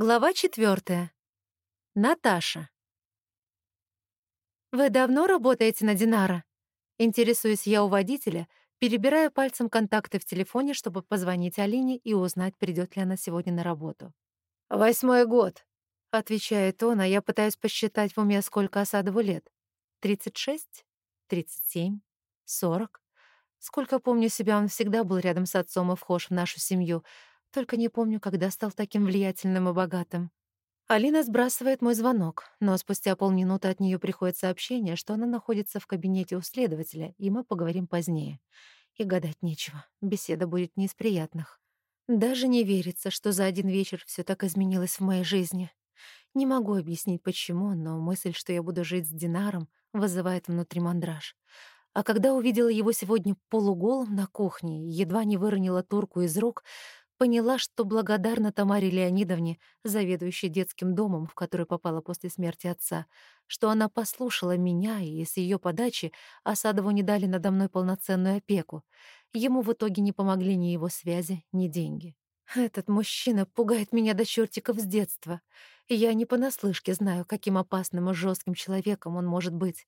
Глава четвертая. Наташа. «Вы давно работаете на Динара?» Интересуюсь я у водителя, перебирая пальцем контакты в телефоне, чтобы позвонить Алине и узнать, придет ли она сегодня на работу. «Восьмой год», — отвечает он, а я пытаюсь посчитать в уме, сколько Осадову лет. «Тридцать шесть? Тридцать семь? Сорок?» Сколько помню себя, он всегда был рядом с отцом и вхож в нашу семью — только не помню, когда стал таким влиятельным и богатым. Алина сбрасывает мой звонок, но спустя полминуты от нее приходит сообщение, что она находится в кабинете у следователя, и мы поговорим позднее. И гадать нечего, беседа будет не из приятных. Даже не верится, что за один вечер все так изменилось в моей жизни. Не могу объяснить, почему, но мысль, что я буду жить с Динаром, вызывает внутри мандраж. А когда увидела его сегодня полуголым на кухне, едва не выронила турку из рук, Поняла, что благодарна Тамаре Леонидовне, заведующей детским домом, в который попала после смерти отца, что она послушала меня, и с ее подачи Осадову не дали надо мной полноценную опеку. Ему в итоге не помогли ни его связи, ни деньги. Этот мужчина пугает меня до чертиков с детства. Я не понаслышке знаю, каким опасным и жестким человеком он может быть.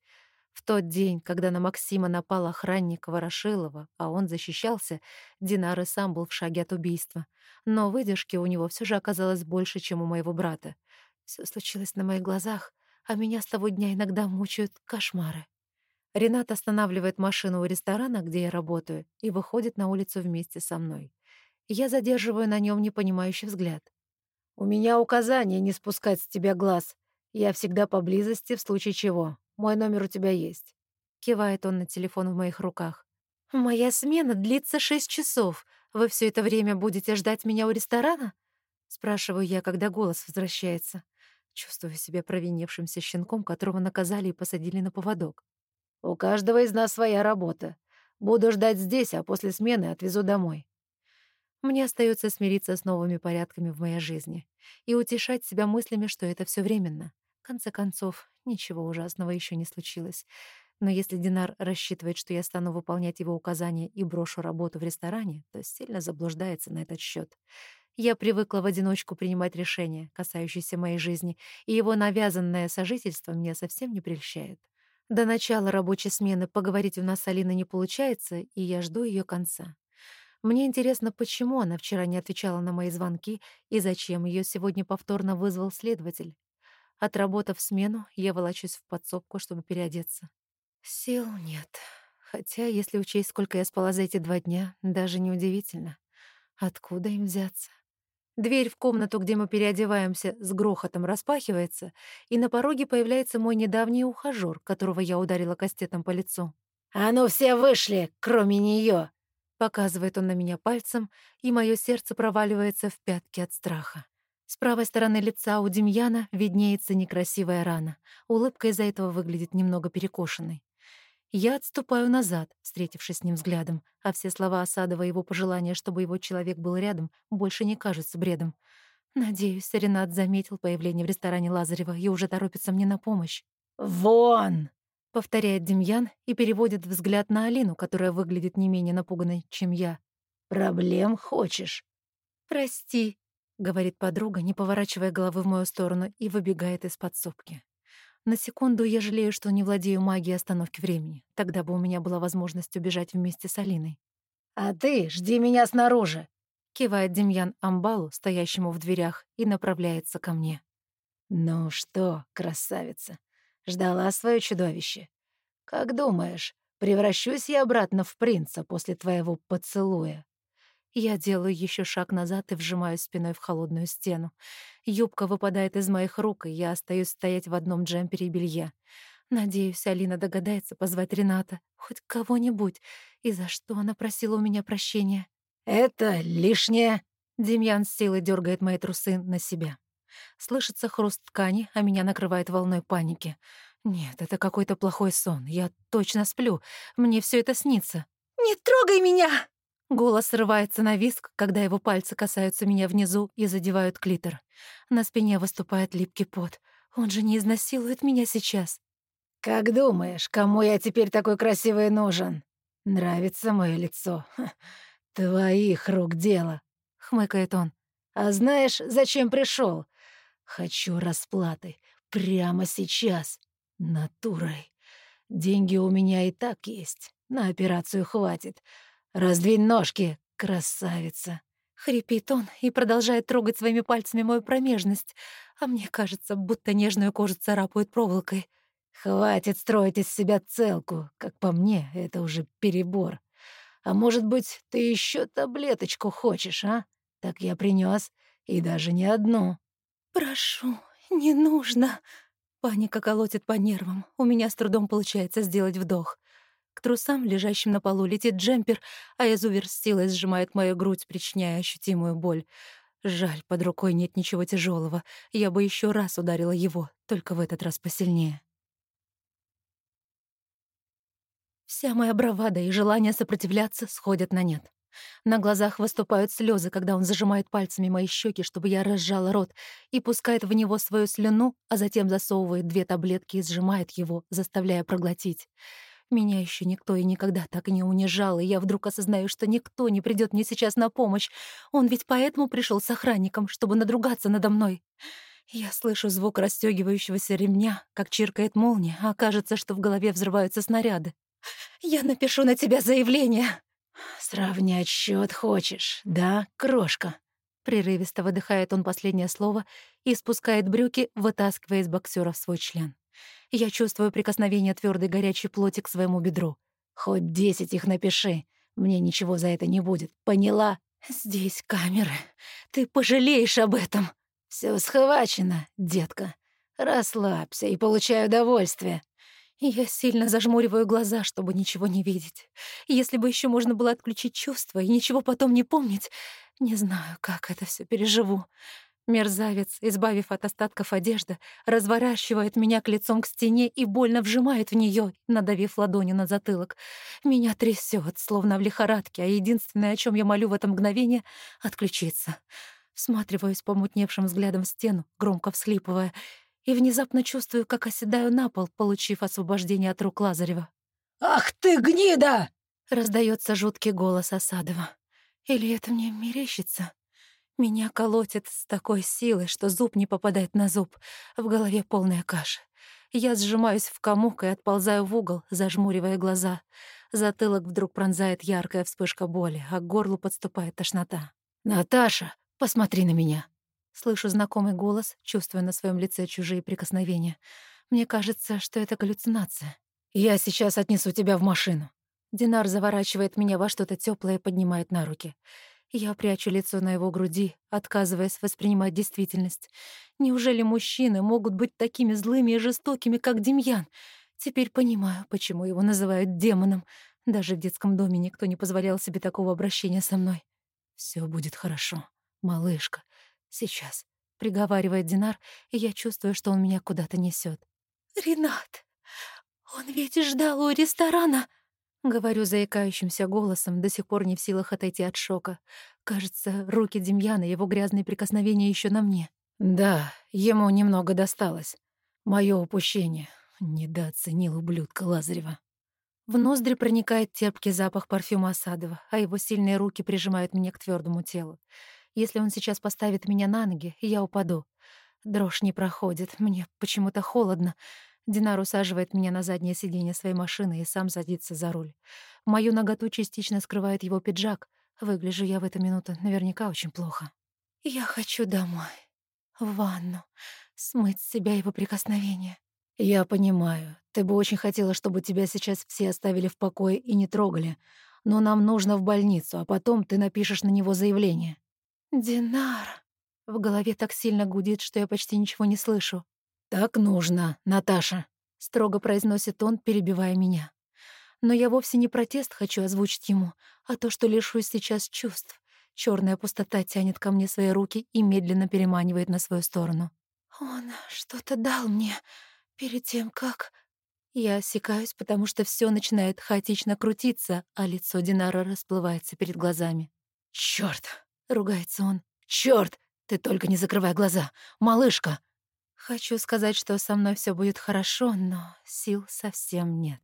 В тот день, когда на Максима напал охранник Ворошилова, а он защищался, Динар и сам был в шаге от убийства. Но выдержки у него все же оказалось больше, чем у моего брата. Все случилось на моих глазах, а меня с того дня иногда мучают кошмары. Ренат останавливает машину у ресторана, где я работаю, и выходит на улицу вместе со мной. Я задерживаю на нем непонимающий взгляд. «У меня указание не спускать с тебя глаз. Я всегда поблизости в случае чего. Мой номер у тебя есть». Кивает он на телефон в моих руках. «Моя смена длится шесть часов. Вы все это время будете ждать меня у ресторана?» Спрашиваю я, когда голос возвращается. Чувствую себя провинившимся щенком, которого наказали и посадили на поводок. «У каждого из нас своя работа. Буду ждать здесь, а после смены отвезу домой». Мне остается смириться с новыми порядками в моей жизни и утешать себя мыслями, что это все временно. Конце концов, ничего ужасного еще не случилось. Но если Динар рассчитывает, что я стану выполнять его указания и брошу работу в ресторане, то сильно заблуждается на этот счет. Я привыкла в одиночку принимать решения, касающиеся моей жизни, и его навязанное сожительство меня совсем не прельщает. До начала рабочей смены поговорить у нас с Алиной не получается, и я жду ее конца. Мне интересно, почему она вчера не отвечала на мои звонки и зачем ее сегодня повторно вызвал следователь. Отработав смену, я волочусь в подсобку, чтобы переодеться. Сил нет. Хотя, если учесть, сколько я спала за эти два дня, даже неудивительно. Откуда им взяться? Дверь в комнату, где мы переодеваемся, с грохотом распахивается, и на пороге появляется мой недавний ухажёр, которого я ударила кастетом по лицу. «А ну все вышли, кроме неё!» Показывает он на меня пальцем, и мое сердце проваливается в пятки от страха. С правой стороны лица у Демьяна виднеется некрасивая рана. Улыбка из-за этого выглядит немного перекошенной. Я отступаю назад, встретившись с ним взглядом, а все слова Осадова и его пожелания, чтобы его человек был рядом, больше не кажутся бредом. Надеюсь, Ренат заметил появление в ресторане Лазарева и уже торопится мне на помощь. «Вон!» — повторяет Демьян и переводит взгляд на Алину, которая выглядит не менее напуганной, чем я. «Проблем хочешь?» «Прости», говорит подруга, не поворачивая головы в мою сторону, и выбегает из подсобки. На секунду я жалею, что не владею магией остановки времени. Тогда бы у меня была возможность убежать вместе с Алиной. «А ты жди меня снаружи!» Кивает Демьян Амбалу, стоящему в дверях, и направляется ко мне. «Ну что, красавица, ждала свое чудовище? Как думаешь, превращусь я обратно в принца после твоего поцелуя?» Я делаю еще шаг назад и вжимаюсь спиной в холодную стену. Юбка выпадает из моих рук, и я остаюсь стоять в одном джемпере и белье. Надеюсь, Алина догадается позвать Рената, хоть кого-нибудь, и за что она просила у меня прощения. «Это лишнее!» Демьян с силой дергает мои трусы на себя. Слышится хруст ткани, а меня накрывает волной паники. Нет, это какой-то плохой сон. Я точно сплю. Мне все это снится. «Не трогай меня!» Голос срывается на виск, когда его пальцы касаются меня внизу и задевают клитор. На спине выступает липкий пот. Он же не изнасилует меня сейчас. «Как думаешь, кому я теперь такой красивый нужен? Нравится мое лицо? Ха, твоих рук дело», — хмыкает он. «А знаешь, зачем пришел? Хочу расплаты. Прямо сейчас. Натурой. Деньги у меня и так есть. На операцию хватит. Раздвинь ножки, красавица. Хрипит он и продолжает трогать своими пальцами мою промежность, а мне кажется, будто нежную кожу царапают проволокой. Хватит строить из себя целку. Как по мне, это уже перебор. А может быть, ты еще таблеточку хочешь, а? Так я принес, и даже не одну. Прошу, не нужно. Паника колотит по нервам. У меня с трудом получается сделать вдох. К трусам, лежащим на полу, летит джемпер, а изувер с силой сжимает мою грудь, причиняя ощутимую боль. Жаль, под рукой нет ничего тяжелого. Я бы еще раз ударила его, только в этот раз посильнее. Вся моя бравада и желание сопротивляться сходят на нет. На глазах выступают слезы, когда он зажимает пальцами мои щеки, чтобы я разжала рот, и пускает в него свою слюну, а затем засовывает две таблетки и сжимает его, заставляя проглотить. Меня еще никто и никогда так не унижал, и я вдруг осознаю, что никто не придет мне сейчас на помощь. Он ведь поэтому пришел с охранником, чтобы надругаться надо мной. Я слышу звук расстегивающегося ремня, как чиркает молния, а кажется, что в голове взрываются снаряды. «Я напишу на тебя заявление!» «Сравнять счет хочешь, да, крошка?» Прерывисто выдыхает он последнее слово и спускает брюки, вытаскивая из боксера свой член. Я чувствую прикосновение твердой горячей плоти к своему бедру. «Хоть десять их напиши. Мне ничего за это не будет. Поняла?» «Здесь камеры. Ты пожалеешь об этом». Все схвачено, детка. Расслабься и получай удовольствие». Я сильно зажмуриваю глаза, чтобы ничего не видеть. Если бы еще можно было отключить чувства и ничего потом не помнить, не знаю, как это все переживу. Мерзавец, избавив от остатков одежды, разворачивает меня к лицом к стене и больно вжимает в нее, надавив ладонью на затылок. Меня трясет, словно в лихорадке, а единственное, о чем я молю в это мгновение — отключиться. Всматриваюсь помутневшим взглядом в стену, громко всхлипывая, и внезапно чувствую, как оседаю на пол, получив освобождение от рук Лазарева. «Ах ты, гнида!» — раздается жуткий голос Осадова. «Или это мне мерещится?» Меня колотит с такой силой, что зуб не попадает на зуб. В голове полная каша. Я сжимаюсь в комок и отползаю в угол, зажмуривая глаза. Затылок вдруг пронзает яркая вспышка боли, а к горлу подступает тошнота. «Наташа, посмотри на меня!» Слышу знакомый голос, чувствуя на своем лице чужие прикосновения. Мне кажется, что это галлюцинация. «Я сейчас отнесу тебя в машину». Динар заворачивает меня во что-то тёплое и поднимает на руки. Я прячу лицо на его груди, отказываясь воспринимать действительность. Неужели мужчины могут быть такими злыми и жестокими, как Демьян? Теперь понимаю, почему его называют демоном. Даже в детском доме никто не позволял себе такого обращения со мной. Все будет хорошо, малышка. Сейчас», — приговаривает Динар, и я чувствую, что он меня куда-то несет. «Ренат, он ведь ждал у ресторана», Говорю заикающимся голосом, до сих пор не в силах отойти от шока. Кажется, руки Демьяна, его грязные прикосновения еще на мне. Да, ему немного досталось. Мое упущение. Недооценил ублюдка Лазарева. В ноздри проникает терпкий запах парфюма Осадова, а его сильные руки прижимают меня к твердому телу. Если он сейчас поставит меня на ноги, я упаду. Дрожь не проходит, мне почему-то холодно. Динар усаживает меня на заднее сиденье своей машины и сам садится за руль. Мою наготу частично скрывает его пиджак. Выгляжу я в эту минуту наверняка очень плохо. Я хочу домой. В ванну. Смыть с себя его прикосновение. Я понимаю. Ты бы очень хотела, чтобы тебя сейчас все оставили в покое и не трогали. Но нам нужно в больницу, а потом ты напишешь на него заявление. Динар. В голове так сильно гудит, что я почти ничего не слышу. «Так нужно, Наташа», — строго произносит он, перебивая меня. Но я вовсе не протест хочу озвучить ему, а то, что лишусь сейчас чувств. Черная пустота тянет ко мне свои руки и медленно переманивает на свою сторону. «Он что-то дал мне перед тем, как...» Я осекаюсь, потому что все начинает хаотично крутиться, а лицо Динара расплывается перед глазами. «Чёрт!» — ругается он. «Чёрт! Ты только не закрывай глаза! Малышка!» Хочу сказать, что со мной все будет хорошо, но сил совсем нет.